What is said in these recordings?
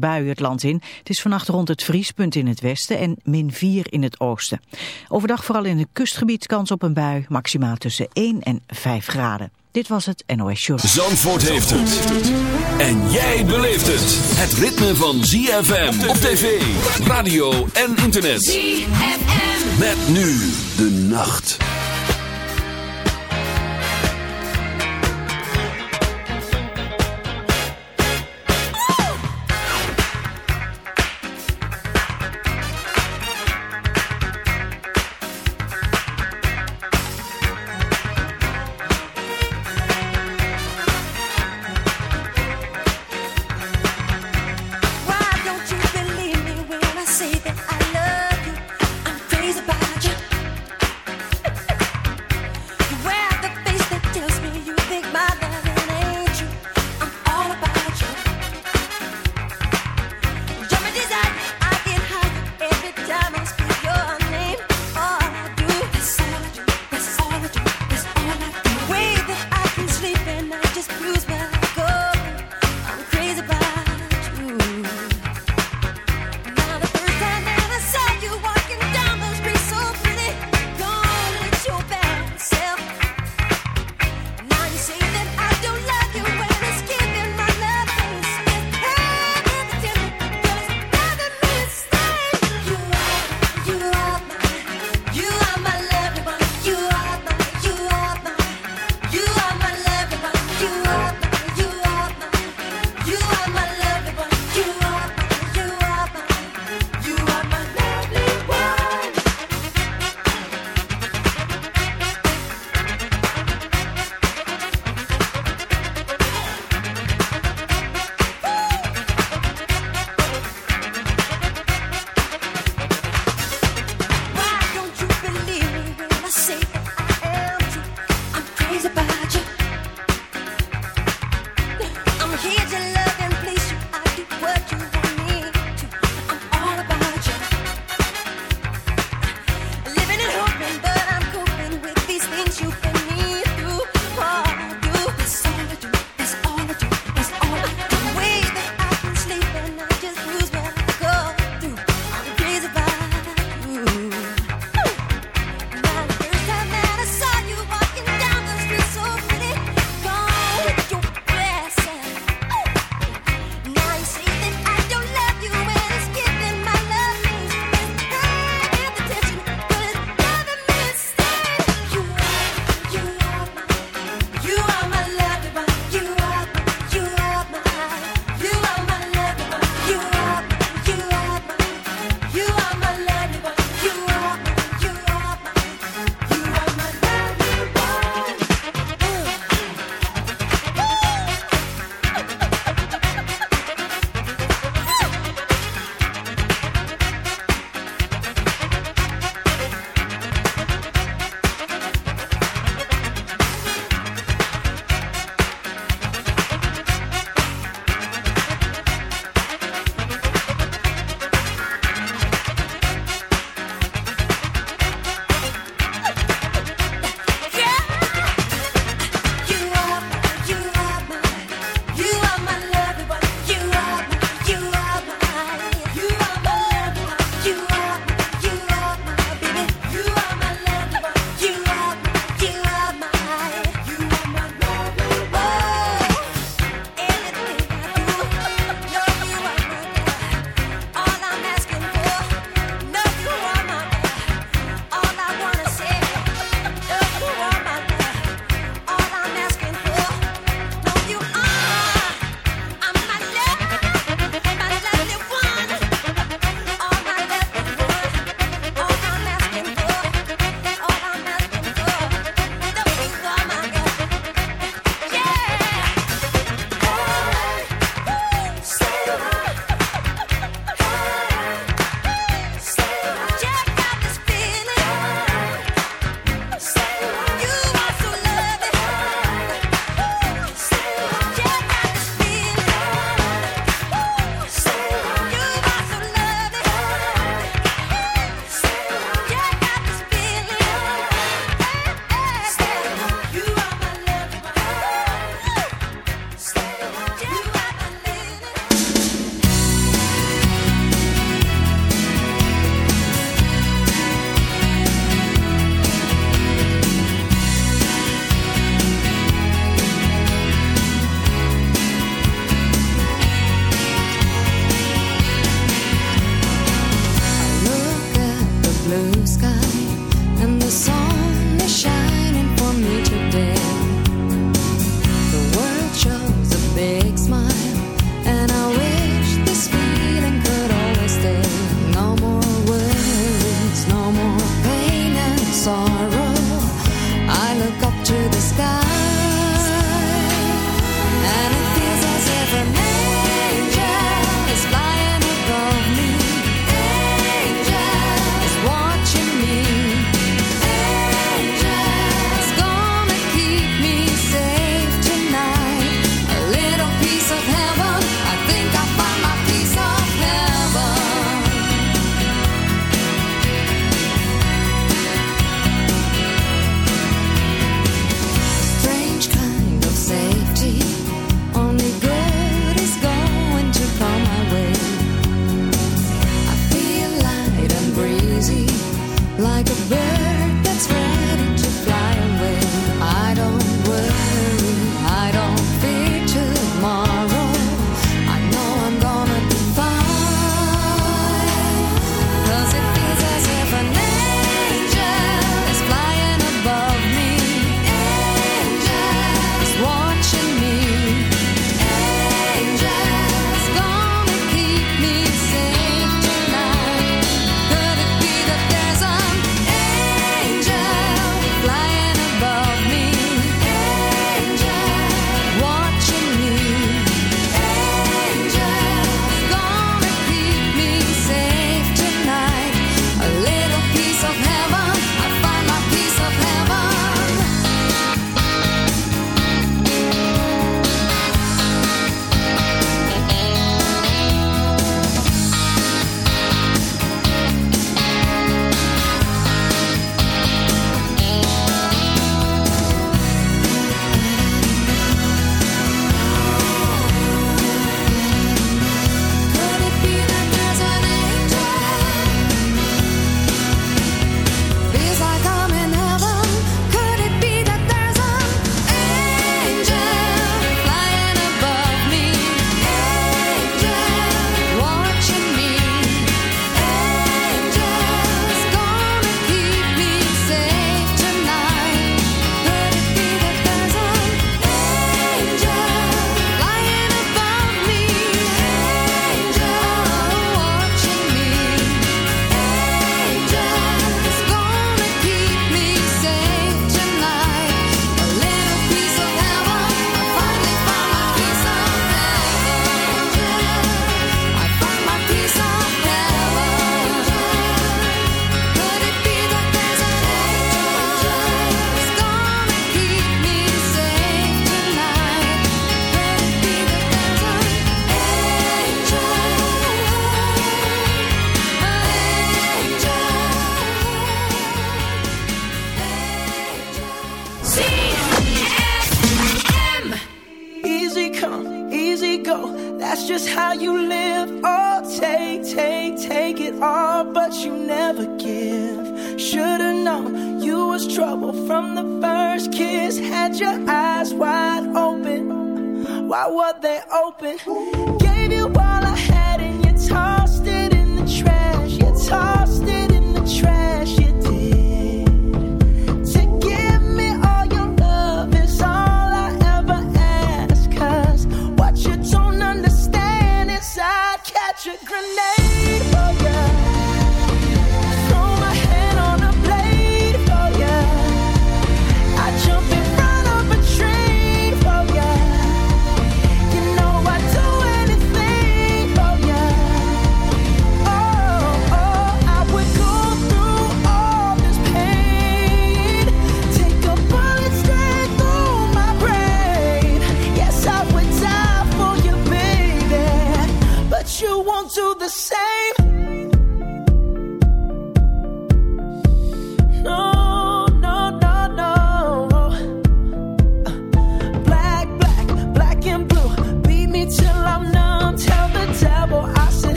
buien het land in. Het is vannacht rond het vriespunt in het westen en min 4 in het oosten. Overdag vooral in het kustgebied kans op een bui, maximaal tussen 1 en 5 graden. Dit was het NOS Journal. Zandvoort heeft het. En jij beleeft het. Het ritme van ZFM op tv, radio en internet. ZFM. Met nu de nacht.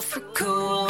for cool.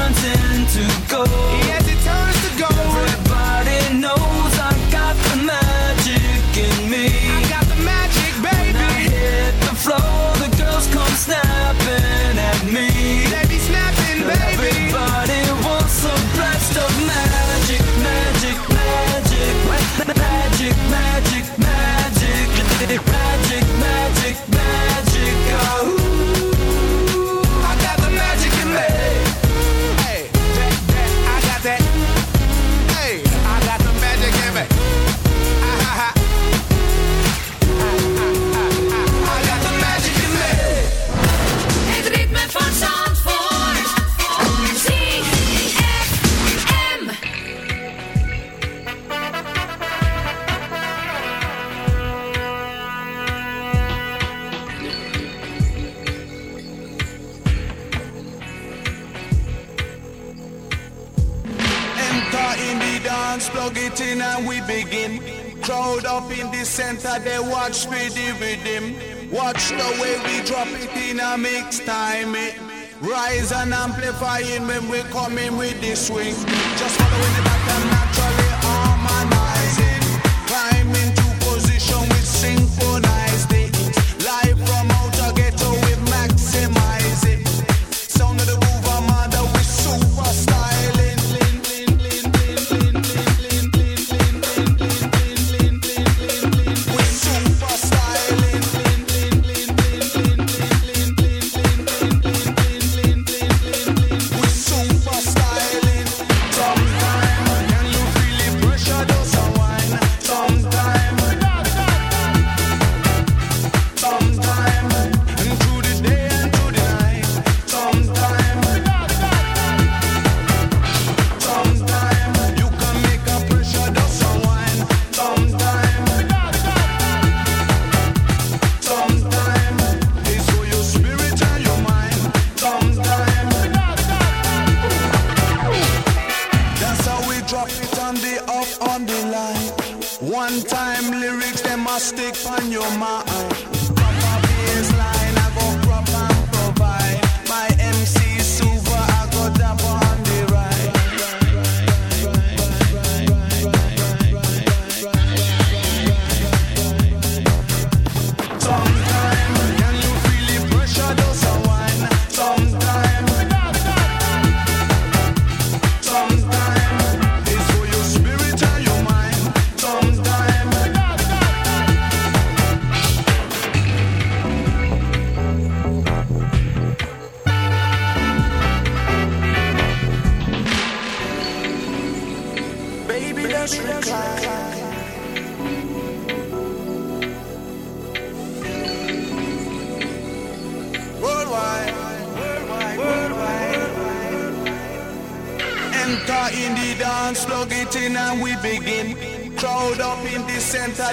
enter in the dance, plug it in and we begin. Crowd up in the center, they watch me with him. Watch the way we drop it in a mix time. It. Rise and amplifying when we coming with the swing. Just following the back and naturally.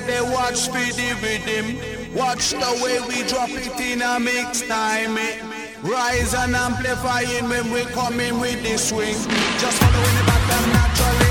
They watch for the rhythm. Watch the way we drop it in a mix time. It. Rise and amplifying when we coming with the swing. Just following the pattern naturally.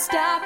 stop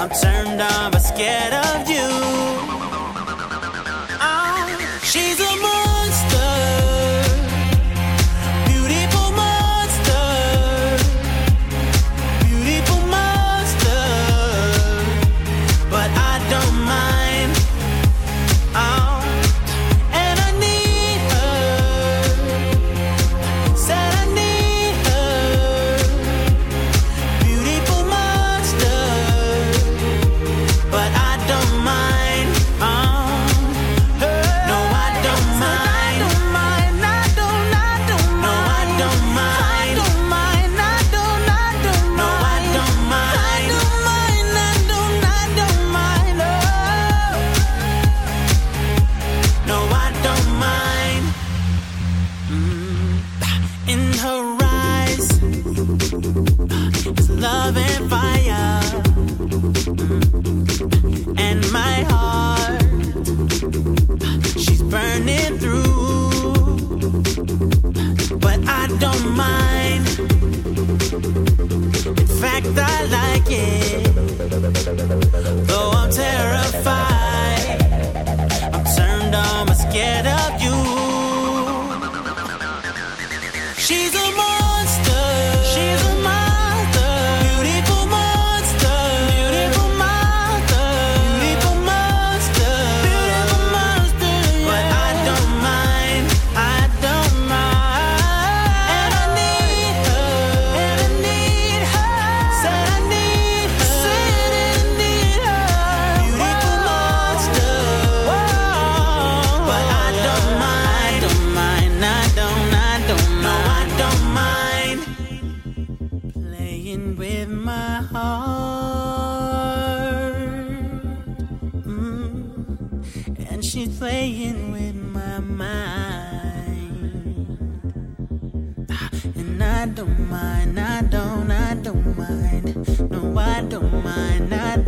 I'm turned on but scared of you. playing with my mind. Ah, and I don't mind, I don't, I don't mind. No, I don't mind, I don't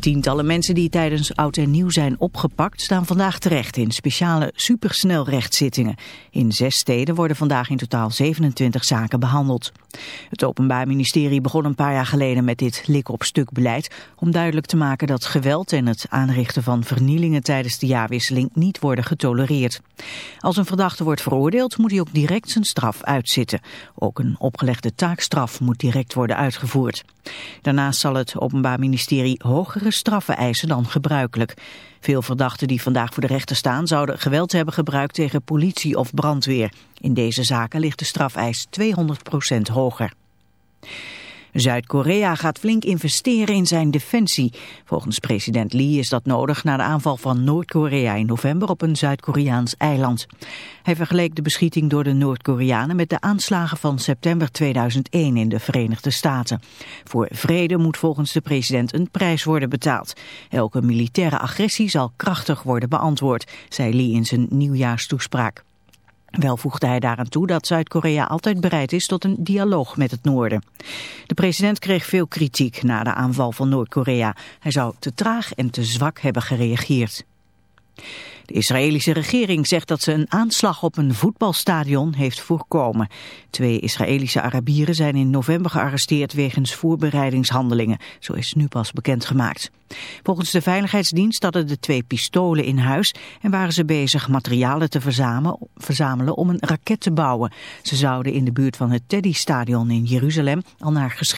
Tientallen mensen die tijdens Oud en Nieuw zijn opgepakt... staan vandaag terecht in speciale supersnelrechtszittingen. In zes steden worden vandaag in totaal 27 zaken behandeld. Het Openbaar Ministerie begon een paar jaar geleden met dit lik-op-stuk beleid... om duidelijk te maken dat geweld en het aanrichten van vernielingen... tijdens de jaarwisseling niet worden getolereerd. Als een verdachte wordt veroordeeld, moet hij ook direct zijn straf uitzitten. Ook een opgelegde taakstraf moet direct worden uitgevoerd. Daarnaast zal het Openbaar Ministerie hogere straffen eisen dan gebruikelijk. Veel verdachten die vandaag voor de rechter staan zouden geweld hebben gebruikt tegen politie of brandweer. In deze zaken ligt de strafeis 200% hoger. Zuid-Korea gaat flink investeren in zijn defensie. Volgens president Lee is dat nodig na de aanval van Noord-Korea in november op een Zuid-Koreaans eiland. Hij vergeleek de beschieting door de Noord-Koreanen met de aanslagen van september 2001 in de Verenigde Staten. Voor vrede moet volgens de president een prijs worden betaald. Elke militaire agressie zal krachtig worden beantwoord, zei Lee in zijn nieuwjaarstoespraak. Wel voegde hij daaraan toe dat Zuid-Korea altijd bereid is tot een dialoog met het noorden. De president kreeg veel kritiek na de aanval van Noord-Korea. Hij zou te traag en te zwak hebben gereageerd. De Israëlische regering zegt dat ze een aanslag op een voetbalstadion heeft voorkomen. Twee Israëlische Arabieren zijn in november gearresteerd wegens voorbereidingshandelingen. Zo is nu pas bekendgemaakt. Volgens de Veiligheidsdienst hadden de twee pistolen in huis en waren ze bezig materialen te verzamelen, om een raket te bouwen. Ze zouden in de buurt van het Teddy-stadion in Jeruzalem al naar